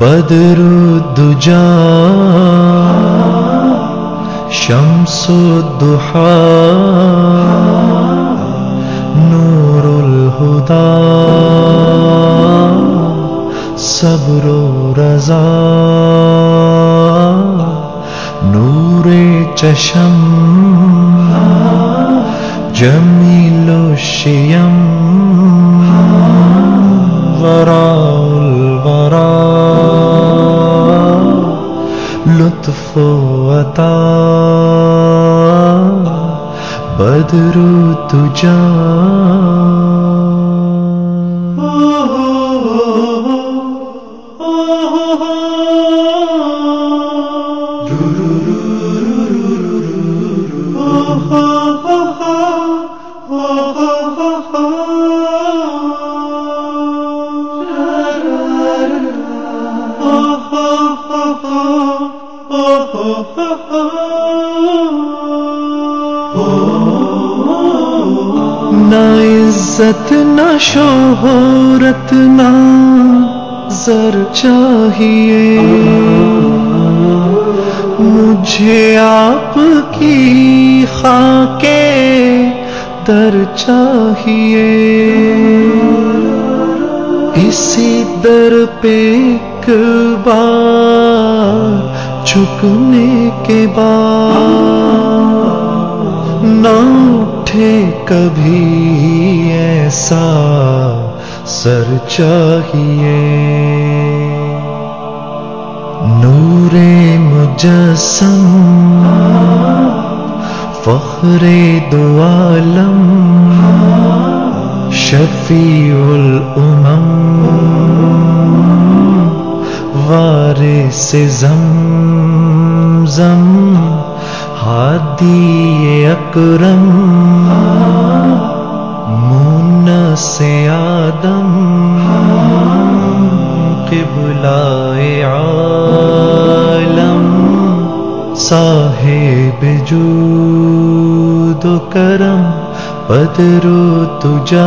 بدر الدجا شمس الضحى نور الهدى صبر و رضا چشم جمیل الشیم ورا الورا. لطف و عطا. بدر تجا. نہ عزت، نہ شہرت، نہ زر چاہیے۔ مجھے آپ کی خاکے در چاہیے۔ اسی در پہ ایک بار جھکنے کے بعد اٹھے کبھی ایسا سر چاہیے۔ نور مجسم فخر دو عالم شفیع الامم وارث زمزم۔ ہادی اکرم مون سے آدم قبلہ عالم صاحب جود و کرم بدر و تجا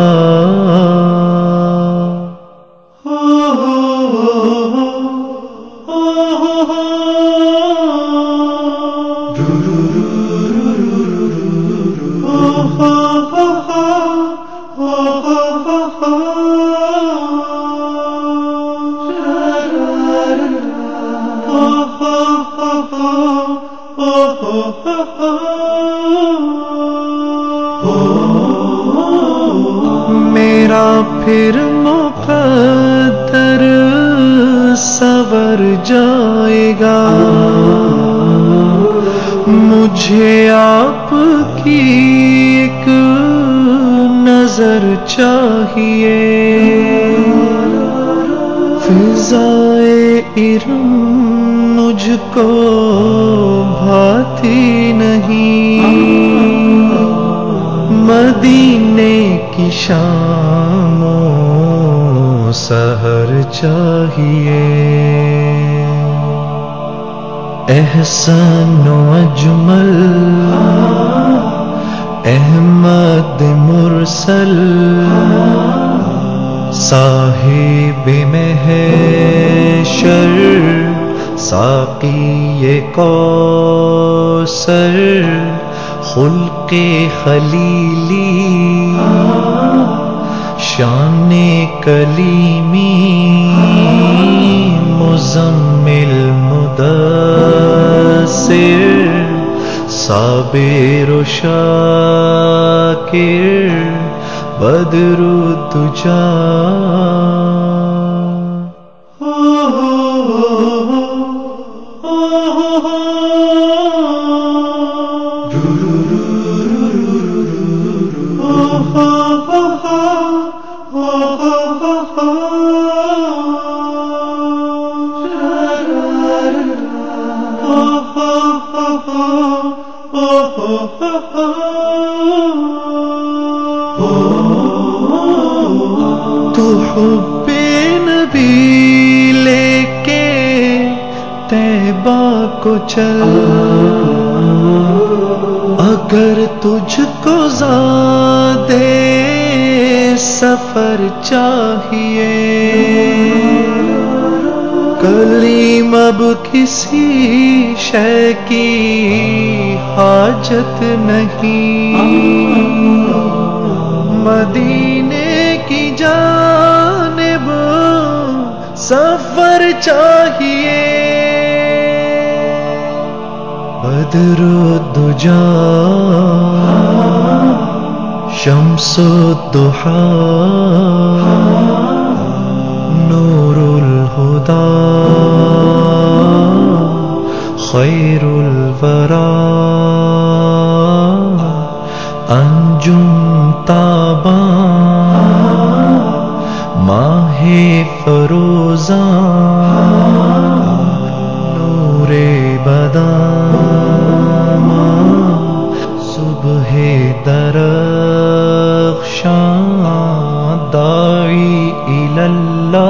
میرا پھر مقدر سور جائے گا مجھے آپ کی ایک نظر چاہیے۔ فضائے ارم مجھ کو بھاتی نہیں۔ مدینے کی شام و سہر چاہیے۔ احسن و اجمل۔ احمد مرسل، صاحب میں ہے شر ساقی کو سر خلق خلیلی، شان کلیمی، مزمل مدثر، صابر و شاکر بدر تجا تو حب نبی لے کے تیبا کو چل۔ مگر تجھ کو زیادہ سفر چاہیے، کلیم اب کسی شے کی حاجت نہیں۔ مدینے سفر چاہیے۔ بدر الدجا شمس الضحا نور الہدا خیر الورا انجم فروزاں نور بدا صبح درخشاں داعی اللہ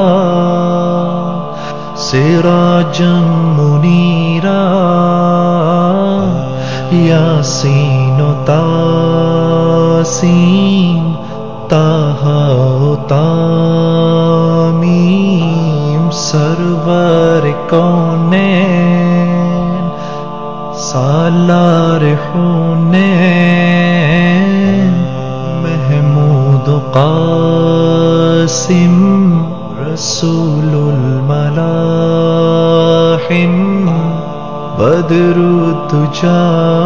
سراجم منیرا یاسین و تاسین الملاحم تجھا